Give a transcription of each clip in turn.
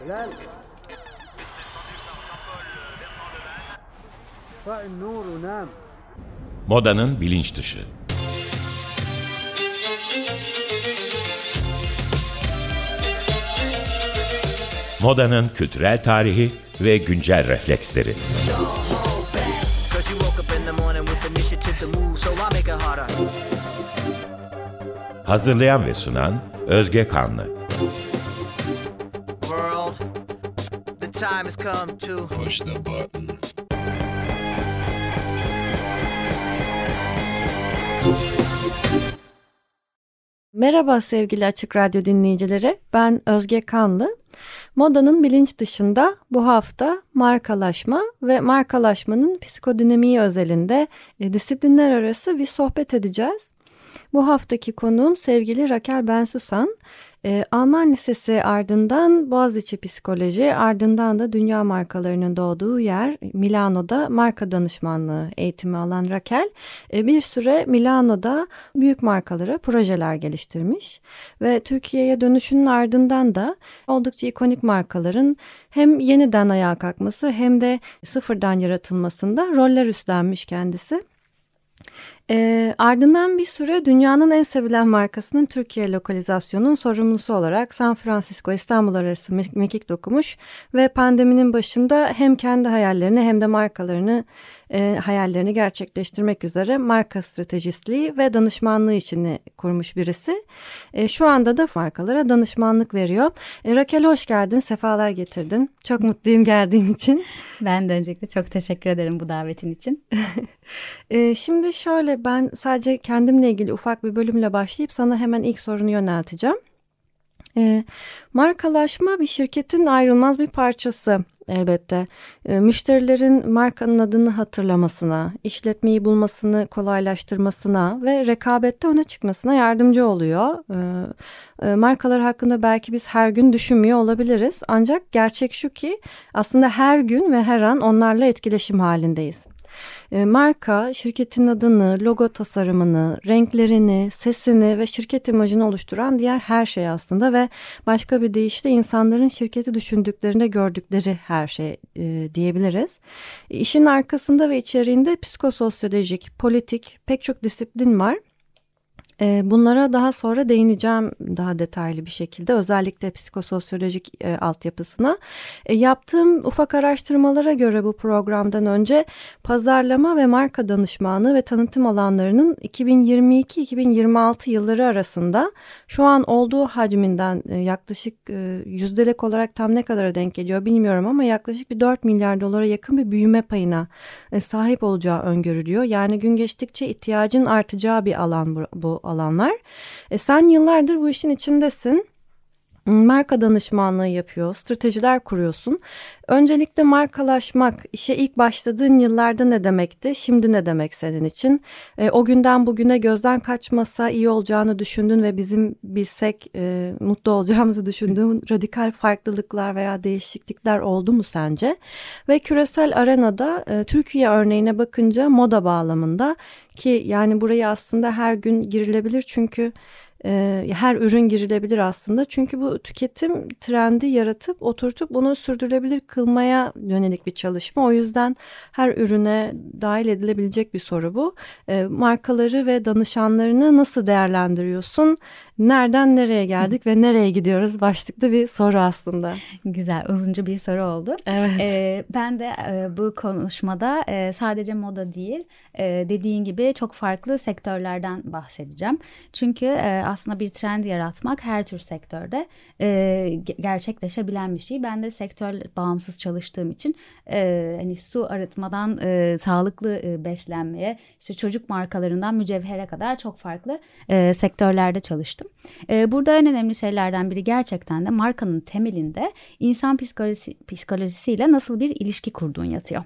هلال طفئ النور ونام Modanın bilinç dışı. Modanın kültürel tarihi ve güncel refleksleri. Cause you woke up in the morning with initiative to move, so I make it harder. Hazırlayan ve sunan Özge Kanlı. Time has come to Push the button. Merhaba sevgili Açık Radyo dinleyicileri. Ben Özge Kanlı. Modanın bilinç dışında bu hafta markalaşma ve markalaşmanın psikodinamiği özelinde e, disiplinler arası bir sohbet edeceğiz. Bu haftaki konuğum sevgili Rakel Bensusan. E, Alman Lisesi ardından Boğaziçi Psikoloji ardından da dünya markalarının doğduğu yer Milano'da marka danışmanlığı eğitimi alan Rakel e, bir süre Milano'da büyük markalara projeler geliştirmiş ve Türkiye'ye dönüşünün ardından da oldukça ikonik markaların hem yeniden ayağa kalkması hem de sıfırdan yaratılmasında roller üstlenmiş kendisi. E, ardından bir süre dünyanın en sevilen markasının Türkiye lokalizasyonunun sorumlusu olarak San Francisco İstanbul arası mekik dokumuş ve pandeminin başında hem kendi hayallerini hem de markalarını e, hayallerini gerçekleştirmek üzere marka stratejistliği ve danışmanlığı işini kurmuş birisi. E, şu anda da markalara danışmanlık veriyor. E, Rakel hoş geldin, sefalar getirdin. Çok mutluyum geldiğin için. Ben de öncelikle çok teşekkür ederim bu davetin için. e, şimdi şöyle ben sadece kendimle ilgili ufak bir bölümle başlayıp sana hemen ilk sorunu yönelteceğim. E, markalaşma bir şirketin ayrılmaz bir parçası elbette. E, müşterilerin markanın adını hatırlamasına, işletmeyi bulmasını kolaylaştırmasına ve rekabette öne çıkmasına yardımcı oluyor. E, e, markalar hakkında belki biz her gün düşünmüyor olabiliriz. Ancak gerçek şu ki aslında her gün ve her an onlarla etkileşim halindeyiz. E, marka şirketin adını, logo tasarımını, renklerini, sesini ve şirket imajını oluşturan diğer her şey aslında ve başka bir deyişle insanların şirketi düşündüklerinde gördükleri her şey e, diyebiliriz. İşin arkasında ve içeriğinde psikososyolojik, politik pek çok disiplin var. Ee, bunlara daha sonra değineceğim daha detaylı bir şekilde özellikle psikososyolojik e, altyapısına. E, yaptığım ufak araştırmalara göre bu programdan önce pazarlama ve marka danışmanlığı ve tanıtım alanlarının 2022-2026 yılları arasında şu an olduğu hacminden e, yaklaşık e, yüzdelik olarak tam ne kadara denk geliyor bilmiyorum ama yaklaşık bir 4 milyar dolara yakın bir büyüme payına e, sahip olacağı öngörülüyor. Yani gün geçtikçe ihtiyacın artacağı bir alan bu, bu alanlar. E, sen yıllardır bu işin içindesin marka danışmanlığı yapıyor, stratejiler kuruyorsun. Öncelikle markalaşmak işe ilk başladığın yıllarda ne demekti, şimdi ne demek senin için? E, o günden bugüne gözden kaçmasa iyi olacağını düşündün ve bizim bilsek e, mutlu olacağımızı düşündüğün radikal farklılıklar veya değişiklikler oldu mu sence? Ve küresel arenada e, Türkiye örneğine bakınca moda bağlamında ki yani burayı aslında her gün girilebilir çünkü her ürün girilebilir aslında. Çünkü bu tüketim trendi yaratıp oturtup bunu sürdürülebilir kılmaya yönelik bir çalışma. O yüzden her ürüne dahil edilebilecek bir soru bu. E, markaları ve danışanlarını nasıl değerlendiriyorsun? Nereden nereye geldik ve nereye gidiyoruz? Başlıklı bir soru aslında. Güzel, uzunca bir soru oldu. Evet. Ee, ben de e, bu konuşmada e, sadece moda değil, e, dediğin gibi çok farklı sektörlerden bahsedeceğim. Çünkü e, aslında bir trend yaratmak her tür sektörde e, gerçekleşebilen bir şey. Ben de sektör bağımsız çalıştığım için e, hani su arıtmadan e, sağlıklı e, beslenmeye, işte çocuk markalarından mücevhere kadar çok farklı e, sektörlerde çalıştım. E, burada en önemli şeylerden biri gerçekten de markanın temelinde insan psikolojisi, psikolojisiyle nasıl bir ilişki kurduğun yatıyor.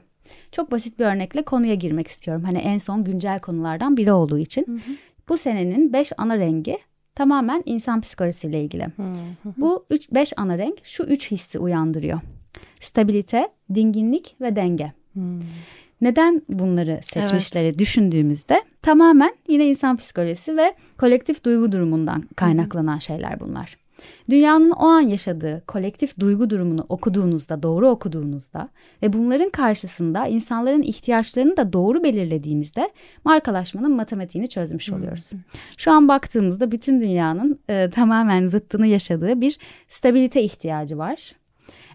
Çok basit bir örnekle konuya girmek istiyorum. Hani en son güncel konulardan biri olduğu için. Hı hı. Bu senenin beş ana rengi tamamen insan psikolojisiyle ilgili. Bu üç beş ana renk şu üç hissi uyandırıyor. Stabilite, dinginlik ve denge. Neden bunları seçmişleri evet. düşündüğümüzde tamamen yine insan psikolojisi ve kolektif duygu durumundan kaynaklanan şeyler bunlar. Dünyanın o an yaşadığı kolektif duygu durumunu okuduğunuzda, doğru okuduğunuzda ve bunların karşısında insanların ihtiyaçlarını da doğru belirlediğimizde markalaşmanın matematiğini çözmüş oluyoruz. Şu an baktığımızda bütün dünyanın e, tamamen zıttını yaşadığı bir stabilite ihtiyacı var.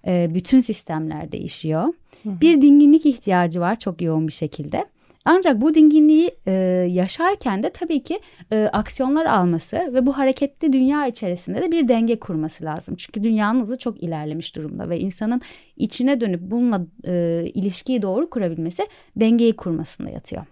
E, bütün sistemler değişiyor. Bir dinginlik ihtiyacı var çok yoğun bir şekilde. Ancak bu dinginliği e, yaşarken de tabii ki e, aksiyonlar alması ve bu hareketli dünya içerisinde de bir denge kurması lazım. Çünkü dünyanın hızı çok ilerlemiş durumda ve insanın içine dönüp bununla e, ilişkiyi doğru kurabilmesi dengeyi kurmasında yatıyor.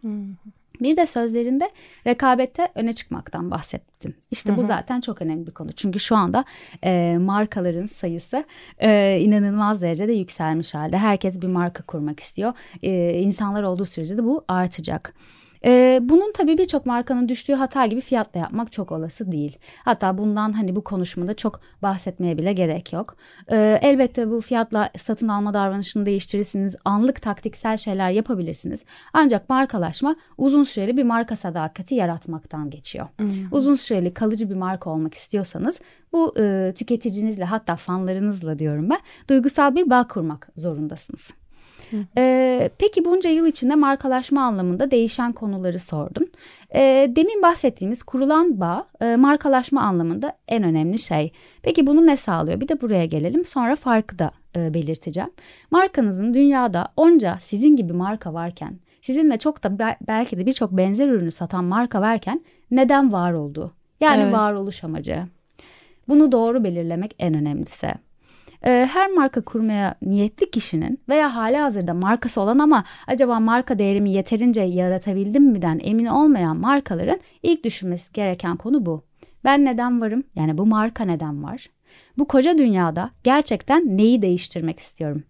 Bir de sözlerinde rekabette öne çıkmaktan bahsettin. İşte bu zaten çok önemli bir konu. Çünkü şu anda e, markaların sayısı e, inanılmaz derecede yükselmiş halde. Herkes bir marka kurmak istiyor. E, insanlar olduğu sürece de bu artacak. Ee, bunun tabii birçok markanın düştüğü hata gibi fiyatla yapmak çok olası değil. Hatta bundan hani bu konuşmada çok bahsetmeye bile gerek yok. Ee, elbette bu fiyatla satın alma davranışını değiştirirsiniz. Anlık taktiksel şeyler yapabilirsiniz. Ancak markalaşma uzun süreli bir marka sadakati yaratmaktan geçiyor. Uzun süreli kalıcı bir marka olmak istiyorsanız bu e, tüketicinizle hatta fanlarınızla diyorum ben duygusal bir bağ kurmak zorundasınız. Ee, peki bunca yıl içinde markalaşma anlamında değişen konuları sordun. Ee, demin bahsettiğimiz kurulan bağ e, markalaşma anlamında en önemli şey. Peki bunu ne sağlıyor? Bir de buraya gelelim sonra farkı da e, belirteceğim. Markanızın dünyada onca sizin gibi marka varken sizinle çok da be- belki de birçok benzer ürünü satan marka varken neden var olduğu? Yani Evet. varoluş amacı. Bunu doğru belirlemek en önemlisi. Ee, her marka kurmaya niyetli kişinin veya hali hazırda markası olan ama acaba marka değerimi yeterince yaratabildim mi'den emin olmayan markaların ilk düşünmesi gereken konu bu. Ben neden varım? Yani bu marka neden var? Bu koca dünyada gerçekten neyi değiştirmek istiyorum?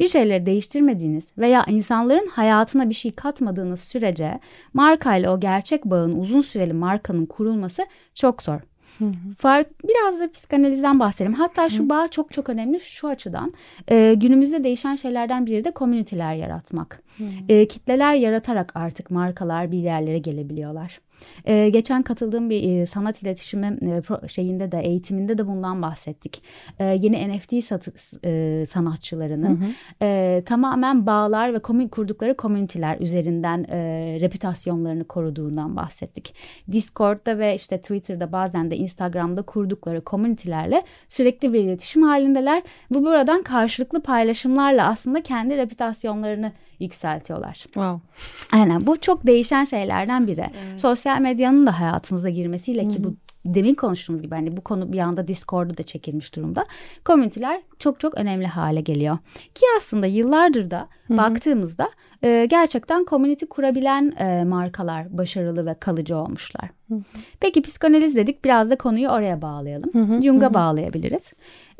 Bir şeyleri değiştirmediğiniz veya insanların hayatına bir şey katmadığınız sürece markayla o gerçek bağın uzun süreli markanın kurulması çok zor. Fark biraz da psikanalizden bahsedelim. Hatta şu bağ çok çok önemli şu açıdan. Ee, günümüzde değişen şeylerden biri de komüniteler yaratmak. Ee, kitleler yaratarak artık markalar bir yerlere gelebiliyorlar. Ee, geçen katıldığım bir e, sanat iletişimi e, pro- şeyinde de eğitiminde de bundan bahsettik. Ee, yeni NFT satı, e, sanatçılarının e, tamamen bağlar ve komün kurdukları komüniteler üzerinden e, reputasyonlarını koruduğundan bahsettik. Discord'da ve işte Twitter'da bazen de Instagram'da kurdukları komünitelerle sürekli bir iletişim halindeler. Bu buradan karşılıklı paylaşımlarla aslında kendi reputasyonlarını yükseltiyorlar. Wow. Aynen bu çok değişen şeylerden biri. Sosyal medyanın da hayatımıza girmesiyle ki bu demin konuştuğumuz gibi hani bu konu bir anda Discord'da da çekilmiş durumda. Komüniteler çok çok önemli hale geliyor. Ki aslında yıllardır da baktığımızda e, gerçekten komünite kurabilen e, markalar başarılı ve kalıcı olmuşlar. Peki psikanaliz dedik biraz da konuyu oraya bağlayalım. Jung'a bağlayabiliriz.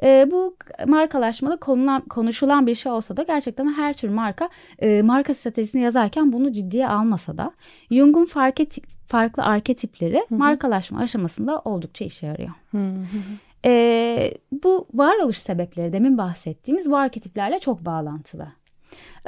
E, bu markalaşmada konulan, konuşulan bir şey olsa da gerçekten her tür marka e, marka stratejisini yazarken bunu ciddiye almasa da Jung'un fark et, farklı arketipleri markalaşma aşamasında oldukça işe yarıyor. E, bu varoluş sebepleri demin bahsettiğimiz bu arketiplerle çok bağlantılı.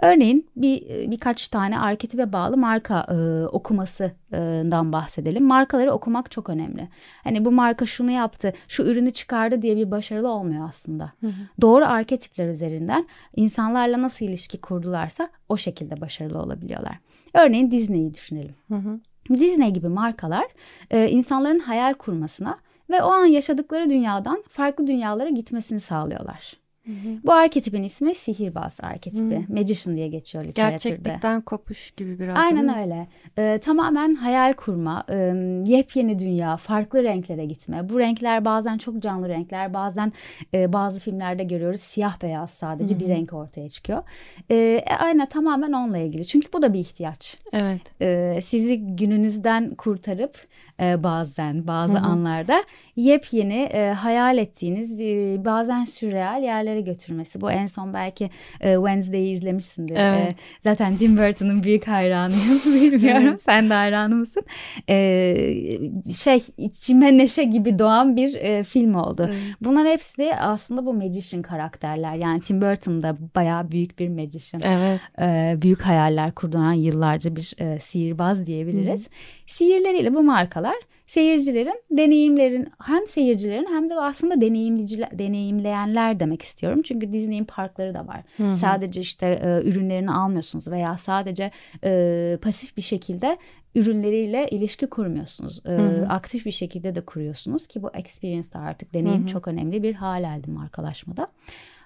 Örneğin bir birkaç tane arketipe bağlı marka e, okumasından bahsedelim. Markaları okumak çok önemli. Hani bu marka şunu yaptı, şu ürünü çıkardı diye bir başarılı olmuyor aslında. Doğru arketipler üzerinden insanlarla nasıl ilişki kurdularsa o şekilde başarılı olabiliyorlar. Örneğin Disney'i düşünelim. Disney gibi markalar e, insanların hayal kurmasına ve o an yaşadıkları dünyadan farklı dünyalara gitmesini sağlıyorlar. Bu arketipin ismi sihirbaz arketipi. Magician diye geçiyor literatürde. Gerçeklikten kopuş gibi biraz. Aynen öyle. Ee, tamamen hayal kurma, e, yepyeni dünya, farklı renklere gitme. Bu renkler bazen çok canlı renkler, bazen e, bazı filmlerde görüyoruz siyah beyaz sadece bir renk ortaya çıkıyor. E, aynen tamamen onunla ilgili. Çünkü bu da bir ihtiyaç. Evet. E, sizi gününüzden kurtarıp e, bazen bazı anlarda yepyeni e, hayal ettiğiniz e, bazen sürreal yerlere götürmesi. Bu en son belki e, Wednesday'i izlemişsindir. Evet. E, zaten Tim Burton'ın büyük hayranıyım. Bilmiyorum sen de hayranı mısın? E, şey içime neşe gibi doğan bir e, film oldu. Bunlar hepsi de aslında bu magician karakterler. Yani Tim Burton da bayağı büyük bir magician Evet. e, büyük hayaller kurduran yıllarca bir e, sihirbaz diyebiliriz. Sihirleriyle bu markalar seyircilerin deneyimlerin hem seyircilerin hem de aslında deneyimliciler deneyimleyenler demek istiyorum. Çünkü Disney'in parkları da var. Hı hı. Sadece işte e, ürünlerini almıyorsunuz veya sadece e, pasif bir şekilde ürünleriyle ilişki kurmuyorsunuz. E. Aktif bir şekilde de kuruyorsunuz ki bu experience artık deneyim hı hı. çok önemli bir hal aldı markalaşmada.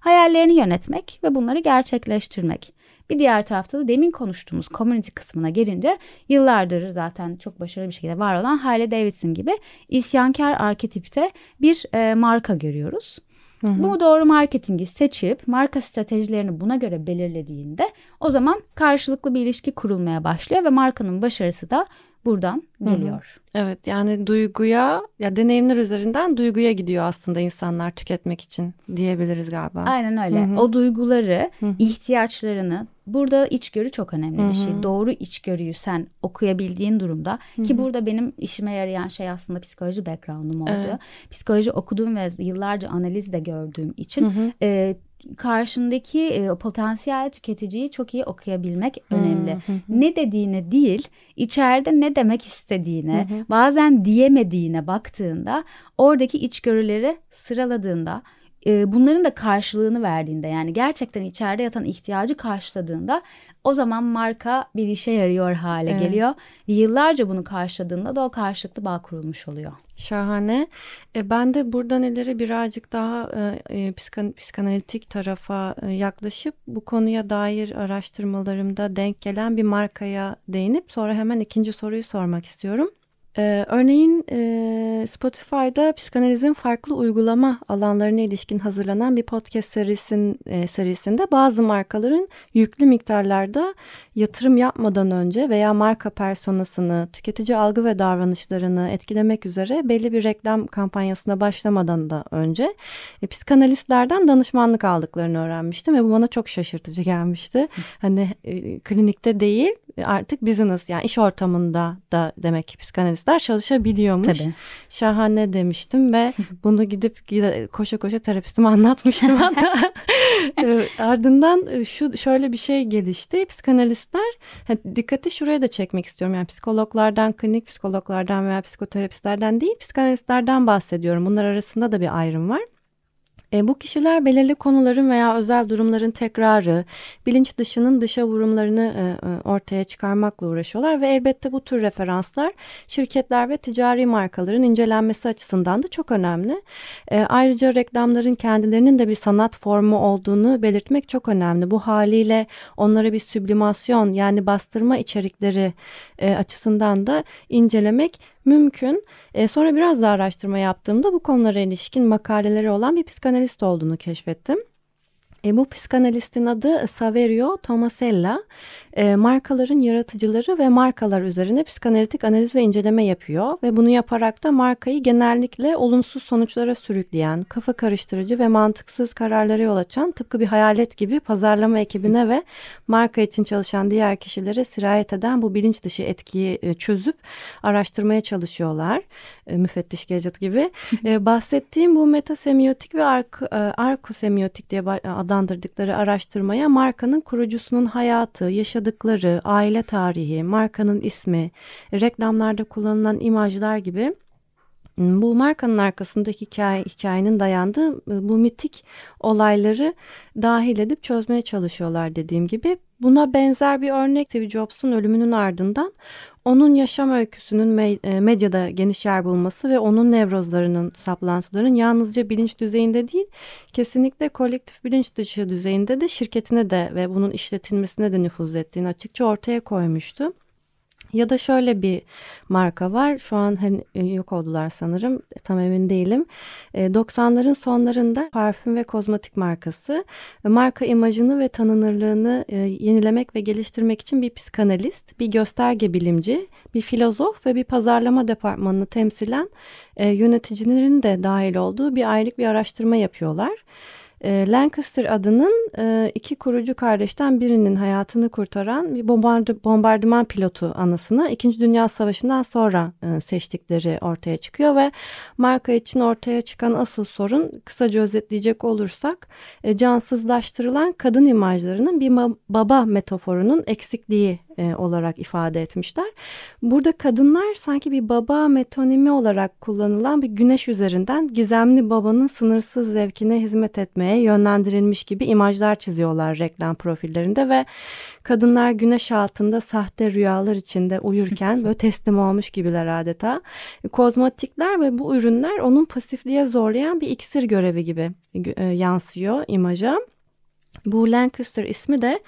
Hayallerini yönetmek ve bunları gerçekleştirmek. Bir diğer tarafta da demin konuştuğumuz community kısmına gelince yıllardır zaten çok başarılı bir şekilde var olan Harley Davidson gibi isyankar arketipte bir e, marka görüyoruz. Hı hı. Bu doğru marketingi seçip marka stratejilerini buna göre belirlediğinde o zaman karşılıklı bir ilişki kurulmaya başlıyor ve markanın başarısı da buradan geliyor. Hı hı. Evet yani duyguya ya deneyimler üzerinden duyguya gidiyor aslında insanlar tüketmek için diyebiliriz galiba. Aynen öyle. Hı hı. O duyguları, hı hı. ihtiyaçlarını burada içgörü çok önemli hı hı. bir şey. Doğru içgörüyü sen okuyabildiğin durumda hı hı. ki burada benim işime yarayan şey aslında psikoloji background'um oldu. Evet. Psikoloji okuduğum ve yıllarca analiz de gördüğüm için hı hı. E, karşındaki e, potansiyel tüketiciyi çok iyi okuyabilmek önemli. Hı hı. Ne dediğine değil, içeride ne demek istediğine, bazen diyemediğine baktığında, oradaki içgörüleri sıraladığında e, bunların da karşılığını verdiğinde yani gerçekten içeride yatan ihtiyacı karşıladığında o zaman marka bir işe yarıyor hale evet. geliyor. Yıllarca bunu karşıladığında da o karşılıklı bağ kurulmuş oluyor. Şahane. E, ben de buradan ileri birazcık daha e, e, psikan, psikanalitik tarafa e, yaklaşıp bu konuya dair araştırmalarımda denk gelen bir markaya değinip sonra hemen ikinci soruyu sormak istiyorum. Ee, örneğin e, Spotify'da psikanalizin farklı uygulama alanlarına ilişkin hazırlanan bir podcast serisin, e, serisinde bazı markaların yüklü miktarlarda yatırım yapmadan önce veya marka personasını, tüketici algı ve davranışlarını etkilemek üzere belli bir reklam kampanyasına başlamadan da önce e, psikanalistlerden danışmanlık aldıklarını öğrenmiştim ve bu bana çok şaşırtıcı gelmişti. Hani e, klinikte değil artık business yani iş ortamında da demek ki psikanalistler çalışabiliyormuş. Tabii. Şahane demiştim ve bunu gidip koşa koşa terapistime anlatmıştım hatta. Ee, ardından e, şu şöyle bir şey gelişti. Psikanalistler dikkati şuraya da çekmek istiyorum. Yani psikologlardan, klinik psikologlardan veya psikoterapistlerden değil, psikanalistlerden bahsediyorum. Bunlar arasında da bir ayrım var. E, bu kişiler belirli konuların veya özel durumların tekrarı, bilinç dışının dışa vurumlarını e, e, ortaya çıkarmakla uğraşıyorlar ve elbette bu tür referanslar şirketler ve ticari markaların incelenmesi açısından da çok önemli. E, ayrıca reklamların kendilerinin de bir sanat formu olduğunu belirtmek çok önemli. Bu haliyle onlara bir süblimasyon yani bastırma içerikleri e, açısından da incelemek mümkün. E, sonra biraz daha araştırma yaptığımda bu konulara ilişkin makaleleri olan bir psikanalist olduğunu keşfettim. E, bu psikanalistin adı Saverio Tomasella. E, markaların yaratıcıları ve markalar üzerine psikanalitik analiz ve inceleme yapıyor ve bunu yaparak da markayı genellikle olumsuz sonuçlara sürükleyen, kafa karıştırıcı ve mantıksız kararlara yol açan tıpkı bir hayalet gibi pazarlama ekibine ve marka için çalışan diğer kişilere sirayet eden bu bilinç dışı etkiyi e, çözüp araştırmaya çalışıyorlar. E, müfettiş Gadget gibi. e, bahsettiğim bu metasemiotik ve ark, e, arkosemiotik diye adlandırdıkları araştırmaya markanın kurucusunun hayatı, yaşadıkları, aile tarihi, markanın ismi, reklamlarda kullanılan imajlar gibi bu markanın arkasındaki hikaye, hikayenin dayandığı e, bu mitik olayları dahil edip çözmeye çalışıyorlar dediğim gibi. Buna benzer bir örnek Steve Jobs'un ölümünün ardından onun yaşam öyküsünün e, medyada geniş yer bulması ve onun nevrozlarının, saplantıların yalnızca bilinç düzeyinde değil, kesinlikle kolektif bilinç dışı düzeyinde de şirketine de ve bunun işletilmesine de nüfuz ettiğini açıkça ortaya koymuştu. Ya da şöyle bir marka var. Şu an hani yok oldular sanırım. Tam emin değilim. 90'ların e, sonlarında parfüm ve kozmetik markası. Marka imajını ve tanınırlığını e, yenilemek ve geliştirmek için bir psikanalist, bir gösterge bilimci, bir filozof ve bir pazarlama departmanını temsilen yöneticilerin de dahil olduğu bir ayrık bir araştırma yapıyorlar. E, Lancaster adının e, iki kurucu kardeşten birinin hayatını kurtaran bir bombardıman pilotu anısını İkinci Dünya Savaşı'ndan sonra e, seçtikleri ortaya çıkıyor ve marka için ortaya çıkan asıl sorun kısaca özetleyecek olursak cansızlaştırılan kadın imajlarının bir baba metaforunun eksikliği e, olarak ifade etmişler. Burada kadınlar sanki bir baba metonimi olarak kullanılan bir güneş üzerinden gizemli babanın sınırsız zevkine hizmet etmeye yönlendirilmiş gibi imajlar çiziyorlar reklam profillerinde ve kadınlar güneş altında sahte rüyalar içinde uyurken böyle teslim olmuş gibiler adeta. Kozmetikler ve bu ürünler onun pasifliğe zorlayan bir iksir görevi gibi e, yansıyor imaja. Bu Lancaster ismi de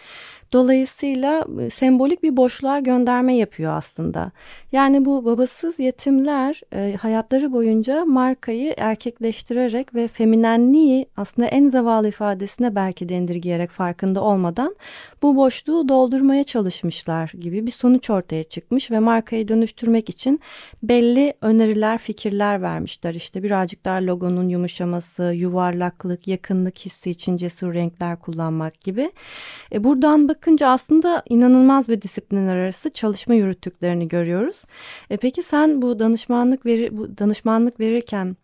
Dolayısıyla sembolik bir boşluğa gönderme yapıyor aslında. Yani bu babasız yetimler hayatları boyunca markayı erkekleştirerek ve feminenliği aslında en zavallı ifadesine belki de indirgeyerek farkında olmadan bu boşluğu doldurmaya çalışmışlar gibi bir sonuç ortaya çıkmış ve markayı dönüştürmek için belli öneriler, fikirler vermişler. İşte birazcık daha logonun yumuşaması, yuvarlaklık, yakınlık hissi için cesur renkler kullanmak gibi. E buradan bakın bakınca aslında inanılmaz bir disiplinler arası çalışma yürüttüklerini görüyoruz. E peki sen bu danışmanlık veri, bu danışmanlık verirken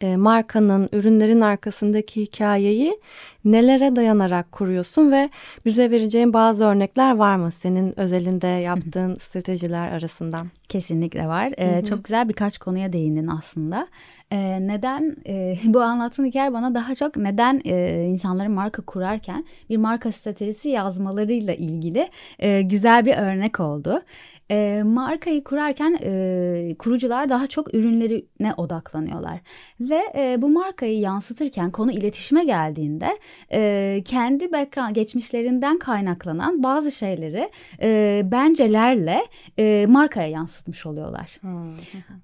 e, markanın, ürünlerin arkasındaki hikayeyi nelere dayanarak kuruyorsun ve bize vereceğin bazı örnekler var mı senin özelinde yaptığın stratejiler arasından? Kesinlikle var. Ee, çok güzel birkaç konuya değindin aslında. Ee, neden e, bu anlattığın hikaye bana daha çok neden e, insanların marka kurarken bir marka stratejisi yazmalarıyla ilgili e, güzel bir örnek oldu. E, markayı kurarken e, kurucular daha çok ürünlerine odaklanıyorlar ve e, bu markayı yansıtırken konu iletişime geldiğinde e, kendi background geçmişlerinden kaynaklanan bazı şeyleri e, bencelerle e, markaya yansıtmış oluyorlar.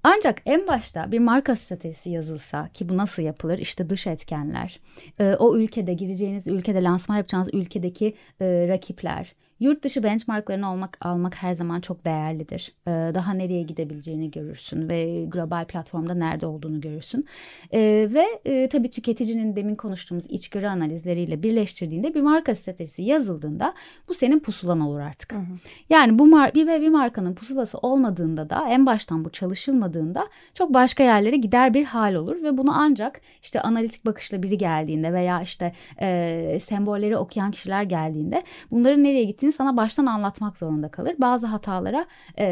Ancak en başta bir marka stratejisi yazılsa ki bu nasıl yapılır? İşte dış etkenler, e, o ülkede gireceğiniz ülkede lansman yapacağınız ülkedeki e, rakipler, Yurt dışı benchmarklarını almak, almak her zaman çok değerlidir. Ee, daha nereye gidebileceğini görürsün ve global platformda nerede olduğunu görürsün. Ee, ve e, tabii tüketicinin demin konuştuğumuz içgörü analizleriyle birleştirdiğinde bir marka stratejisi yazıldığında bu senin pusulan olur artık. Hı hı. Yani bu mar bir ve bir markanın pusulası olmadığında da en baştan bu çalışılmadığında çok başka yerlere gider bir hal olur ve bunu ancak işte analitik bakışla biri geldiğinde veya işte e, sembolleri okuyan kişiler geldiğinde bunların nereye gittiğini gerektiğini sana baştan anlatmak zorunda kalır. Bazı hatalara e,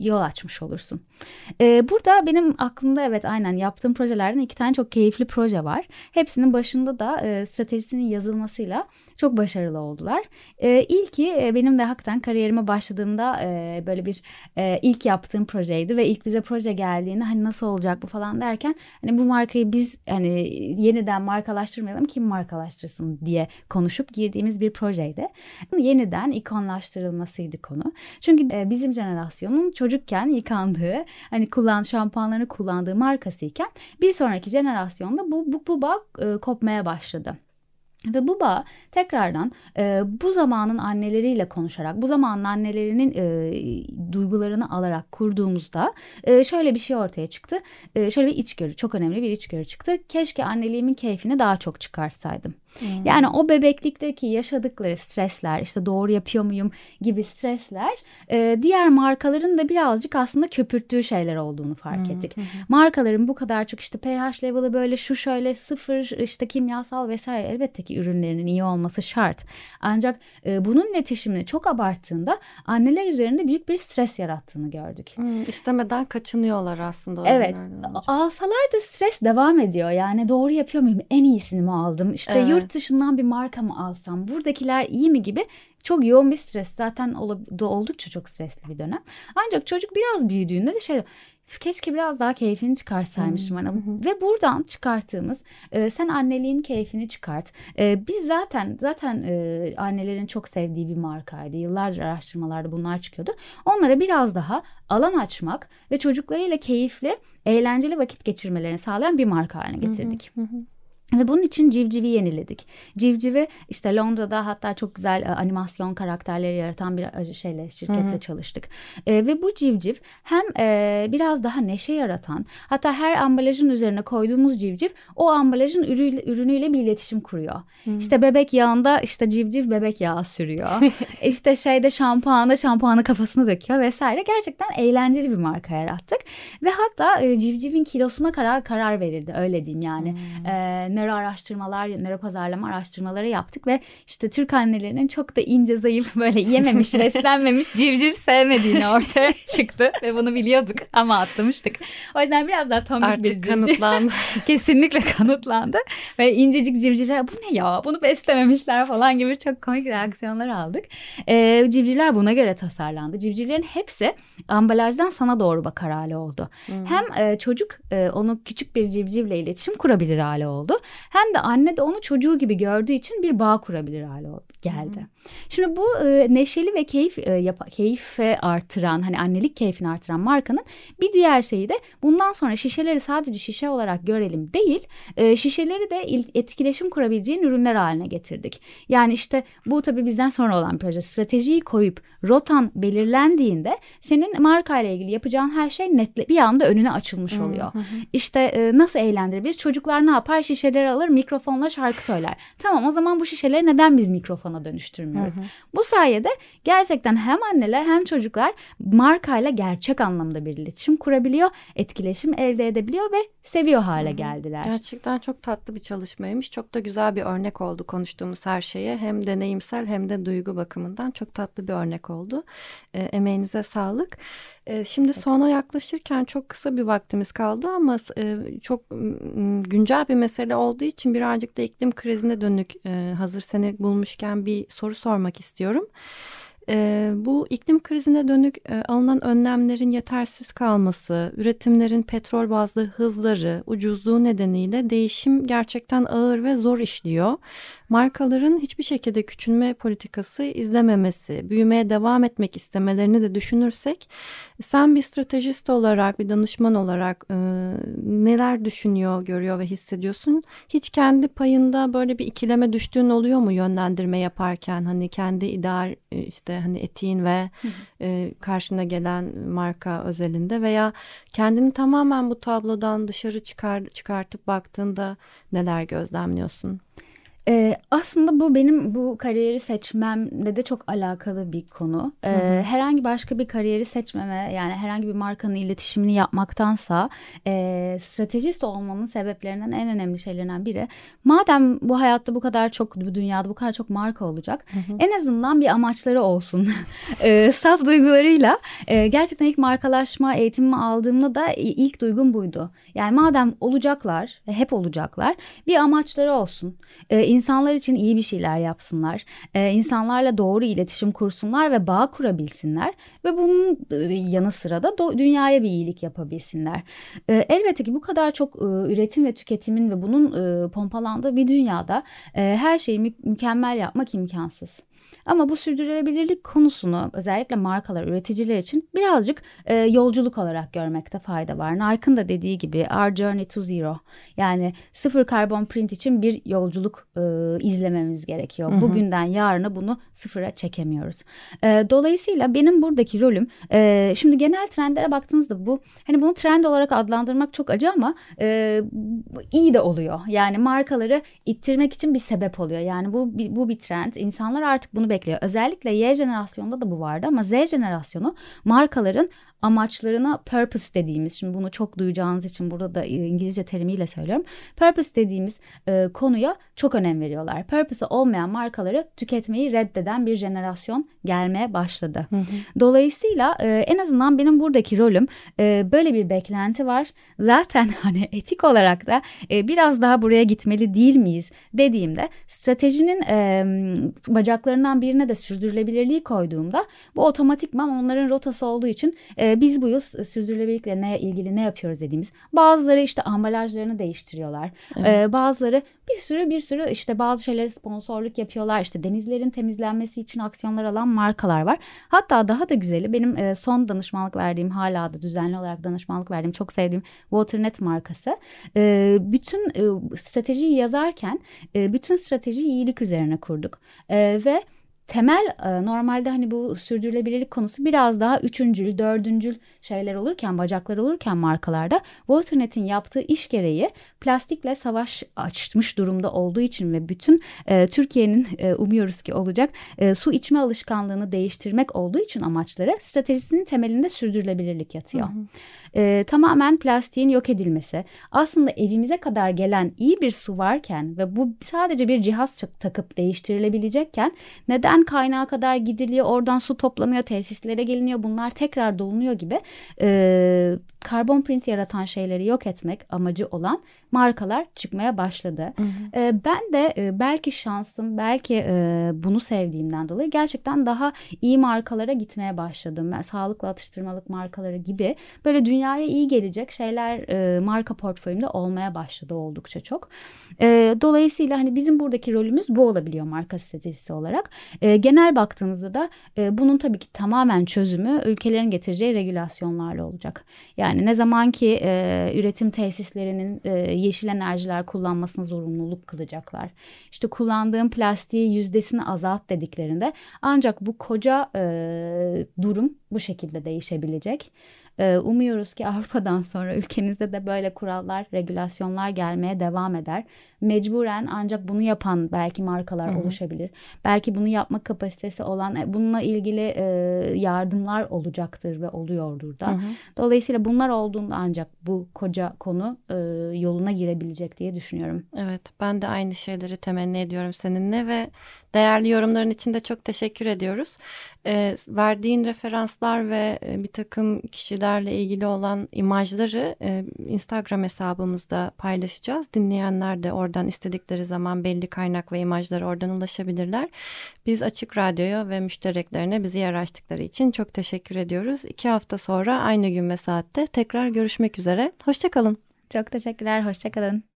yol açmış olursun. E, burada benim aklımda evet aynen yaptığım projelerden iki tane çok keyifli proje var. Hepsinin başında da e, stratejisinin yazılmasıyla çok başarılı oldular. E, ilki e, benim de hakikaten kariyerime başladığımda e, böyle bir e, ilk yaptığım projeydi ve ilk bize proje geldiğinde hani nasıl olacak bu falan derken hani bu markayı biz hani yeniden markalaştırmayalım kim markalaştırsın diye konuşup girdiğimiz bir projeydi. Yeni yeniden ikonlaştırılmasıydı konu. Çünkü e, bizim jenerasyonun çocukken yıkandığı hani kullan şampuanlarını kullandığı markasıyken bir sonraki jenerasyonda bu bu, bu bağ e, kopmaya başladı. Ve bu bağ tekrardan e, bu zamanın anneleriyle konuşarak, bu zamanın annelerinin e, duygularını alarak kurduğumuzda e, şöyle bir şey ortaya çıktı. E, şöyle bir içgörü, çok önemli bir içgörü çıktı. Keşke anneliğimin keyfini daha çok çıkarsaydım. Hmm. Yani o bebeklikteki yaşadıkları stresler, işte doğru yapıyor muyum gibi stresler e, diğer markaların da birazcık aslında köpürttüğü şeyler olduğunu fark hmm. ettik. Hmm. Markaların bu kadar çok işte pH level'ı böyle şu şöyle sıfır işte kimyasal vesaire elbette ki ürünlerinin iyi olması şart. Ancak e, bunun iletişimini çok abarttığında anneler üzerinde büyük bir stres yarattığını gördük. Hmm, istemeden kaçınıyorlar aslında. Evet. Alsalar da stres devam ediyor. Yani doğru yapıyor muyum? En iyisini mi aldım? İşte evet. Yurt dışından bir marka mı alsam? Buradakiler iyi mi gibi çok yoğun bir stres. Zaten oldukça çok stresli bir dönem. Ancak çocuk biraz büyüdüğünde de şey keşke biraz daha keyfini çıkarsaymışım bana. Ve buradan çıkarttığımız e, sen anneliğin keyfini çıkart. E, biz zaten zaten e, annelerin çok sevdiği bir markaydı. Yıllardır araştırmalarda bunlar çıkıyordu. Onlara biraz daha alan açmak ve çocuklarıyla keyifli, eğlenceli vakit geçirmelerini sağlayan bir marka haline getirdik. Hı hı. Ve bunun için Civciv'i yeniledik. Civciv'i işte Londra'da hatta çok güzel e, animasyon karakterleri yaratan bir e, şeyle şirkette Hı-hı. çalıştık. E, ve bu civciv hem e, biraz daha neşe yaratan hatta her ambalajın üzerine koyduğumuz civciv o ambalajın ürünüyle, ürünüyle bir iletişim kuruyor. Hı-hı. İşte bebek yağında işte civciv bebek yağı sürüyor. İşte şeyde şampuanda şampuanı kafasına döküyor vesaire. Gerçekten eğlenceli bir marka yarattık. Ve hatta e, civcivin kilosuna karar karar verildi öyle diyeyim yani. E, nöro araştırmalar, nöro pazarlama araştırmaları yaptık ve işte Türk annelerinin çok da ince zayıf böyle yememiş, beslenmemiş, civciv sevmediğini ortaya çıktı ve bunu biliyorduk ama atlamıştık. O yüzden biraz daha tombik Artık bir civciv. kanıtlandı. Kesinlikle kanıtlandı. Ve incecik civcivler bu ne ya bunu beslememişler falan gibi çok komik reaksiyonlar aldık. Ee, civcivler buna göre tasarlandı. Civcivlerin hepsi ambalajdan sana doğru bakar hale oldu. Hem e, çocuk e, onu küçük bir civcivle iletişim kurabilir hale oldu. Hem de anne de onu çocuğu gibi gördüğü için bir bağ kurabilir hale geldi. Şimdi bu e, neşeli ve keyif e, yap- keyfe artıran hani annelik keyfini artıran markanın bir diğer şeyi de bundan sonra şişeleri sadece şişe olarak görelim değil e, şişeleri de il- etkileşim kurabileceğin ürünler haline getirdik. Yani işte bu tabii bizden sonra olan proje stratejiyi koyup rotan belirlendiğinde senin marka ile ilgili yapacağın her şey netle bir anda önüne açılmış oluyor. İşte e, nasıl eğlendirebiliriz? Çocuklar ne yapar? Şişeleri alır mikrofonla şarkı söyler. Tamam o zaman bu şişeleri neden biz mikrofona dönüştürmüyoruz? Bu sayede gerçekten hem anneler hem çocuklar markayla gerçek anlamda bir iletişim kurabiliyor, etkileşim elde edebiliyor ve seviyor hale geldiler. Gerçekten çok tatlı bir çalışmaymış. Çok da güzel bir örnek oldu konuştuğumuz her şeye. Hem deneyimsel hem de duygu bakımından çok tatlı bir örnek oldu. E, emeğinize sağlık. E, şimdi sona yaklaşırken çok kısa bir vaktimiz kaldı ama e, çok güncel bir mesele olduğu için birazcık da iklim krizine dönük e, hazır seni bulmuşken bir soru sormak istiyorum. E, bu iklim krizine dönük e, alınan önlemlerin yetersiz kalması, üretimlerin petrol bazlı hızları, ucuzluğu nedeniyle değişim gerçekten ağır ve zor işliyor. Markaların hiçbir şekilde küçülme politikası izlememesi, büyümeye devam etmek istemelerini de düşünürsek, sen bir stratejist olarak, bir danışman olarak e, neler düşünüyor, görüyor ve hissediyorsun? Hiç kendi payında böyle bir ikileme düştüğün oluyor mu yönlendirme yaparken? Hani kendi ideal e, işte hani etiğin ve e, karşına gelen marka özelinde veya kendini tamamen bu tablodan dışarı çıkar çıkartıp baktığında neler gözlemliyorsun? Ee, aslında bu benim bu kariyeri seçmemle de çok alakalı bir konu. Ee, herhangi başka bir kariyeri seçmeme yani herhangi bir markanın iletişimini yapmaktansa e, stratejist olmamın sebeplerinden en önemli şeylerinden biri. Madem bu hayatta bu kadar çok bu dünyada bu kadar çok marka olacak en azından bir amaçları olsun. Ee, saf duygularıyla e, gerçekten ilk markalaşma eğitimimi aldığımda da ilk duygum buydu. Yani madem olacaklar hep olacaklar bir amaçları olsun. Ee, insanlar için iyi bir şeyler yapsınlar. Ee, insanlarla doğru iletişim kursunlar ve bağ kurabilsinler. Ve bunun e, yanı sıra da dünyaya bir iyilik yapabilsinler. Ee, elbette ki bu kadar çok e, üretim ve tüketimin ve bunun e, pompalandığı bir dünyada e, her şeyi mü- mükemmel yapmak imkansız. Ama bu sürdürülebilirlik konusunu özellikle markalar, üreticiler için birazcık e, yolculuk olarak görmekte fayda var. Nike'ın da dediği gibi Our Journey to Zero yani sıfır karbon print için bir yolculuk e, izlememiz gerekiyor. Bugünden yarına bunu sıfıra çekemiyoruz. E, dolayısıyla benim buradaki rolüm e, şimdi genel trendlere baktığınızda bu hani bunu trend olarak adlandırmak çok acı ama e, iyi de oluyor. Yani markaları ittirmek için bir sebep oluyor. Yani bu bu bir trend. İnsanlar artık bunu bekliyor. Özellikle Y jenerasyonunda da bu vardı ama Z jenerasyonu markaların amaçlarına purpose dediğimiz şimdi bunu çok duyacağınız için burada da İngilizce terimiyle söylüyorum. Purpose dediğimiz e, konuya çok önem veriyorlar. Purpose olmayan markaları tüketmeyi reddeden bir jenerasyon gelmeye başladı. Hı hı. Dolayısıyla e, en azından benim buradaki rolüm e, böyle bir beklenti var. Zaten hani etik olarak da e, biraz daha buraya gitmeli değil miyiz dediğimde stratejinin e, bacaklarından birine de sürdürülebilirliği koyduğumda bu otomatikman onların rotası olduğu için e, biz bu yıl sürdürülebilirlikle ne ilgili ne yapıyoruz dediğimiz bazıları işte ambalajlarını değiştiriyorlar. Evet. E, bazıları bir sürü bir sürü işte bazı şeyleri sponsorluk yapıyorlar. İşte denizlerin temizlenmesi için aksiyonlar alan markalar var. Hatta daha da güzeli benim e, son danışmanlık verdiğim hala da düzenli olarak danışmanlık verdiğim çok sevdiğim Waternet markası. E, bütün e, stratejiyi yazarken e, bütün stratejiyi iyilik üzerine kurduk. E, ve temel normalde hani bu sürdürülebilirlik konusu biraz daha üçüncül, dördüncül şeyler olurken, bacaklar olurken markalarda Waternet'in yaptığı iş gereği plastikle savaş açmış durumda olduğu için ve bütün e, Türkiye'nin e, umuyoruz ki olacak e, su içme alışkanlığını değiştirmek olduğu için amaçları stratejisinin temelinde sürdürülebilirlik yatıyor. Hı hı. E, tamamen plastiğin yok edilmesi. Aslında evimize kadar gelen iyi bir su varken ve bu sadece bir cihaz takıp değiştirilebilecekken neden kaynağa kadar gidiliyor, oradan su toplanıyor, tesislere geliniyor, bunlar tekrar dolunuyor gibi e, karbon print yaratan şeyleri yok etmek amacı olan markalar çıkmaya başladı. Hı hı. E, ben de e, belki şansım, belki e, bunu sevdiğimden dolayı gerçekten daha iyi markalara gitmeye başladım. Ben sağlıklı atıştırmalık markaları gibi böyle dünyaya iyi gelecek şeyler e, marka portföyümde olmaya başladı oldukça çok. E, dolayısıyla hani bizim buradaki rolümüz bu olabiliyor marka stratejisi olarak. E, genel baktığımızda da e, bunun tabii ki tamamen çözümü ülkelerin getireceği regülasyonlarla olacak. Yani ne zaman ki e, üretim tesislerinin e, yeşil enerjiler kullanmasına zorunluluk kılacaklar. İşte kullandığım plastiği yüzdesini azalt dediklerinde ancak bu koca e, durum bu şekilde değişebilecek. Ee, umuyoruz ki Avrupa'dan sonra ülkemizde de böyle kurallar, regülasyonlar gelmeye devam eder. Mecburen ancak bunu yapan belki markalar Hı-hı. oluşabilir. Belki bunu yapma kapasitesi olan, e, bununla ilgili e, yardımlar olacaktır ve oluyordur da. Hı-hı. Dolayısıyla bunlar olduğunda ancak bu koca konu e, yoluna girebilecek diye düşünüyorum. Evet, ben de aynı şeyleri temenni ediyorum seninle ve değerli yorumların için de çok teşekkür ediyoruz. E, verdiğin referanslar ve e, bir takım kişilerle ilgili olan imajları e, Instagram hesabımızda paylaşacağız. Dinleyenler de oradan istedikleri zaman belli kaynak ve imajları oradan ulaşabilirler. Biz Açık Radyo'ya ve müştereklerine bizi yer açtıkları için çok teşekkür ediyoruz. İki hafta sonra aynı gün ve saatte tekrar görüşmek üzere. Hoşçakalın. Çok teşekkürler, hoşçakalın.